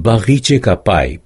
Barriche Capai